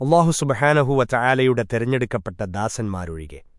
അള്ളാഹു സുബഹാനഹുവ ചായാലയുടെ തെരഞ്ഞെടുക്കപ്പെട്ട ദാസന്മാരൊഴികെ.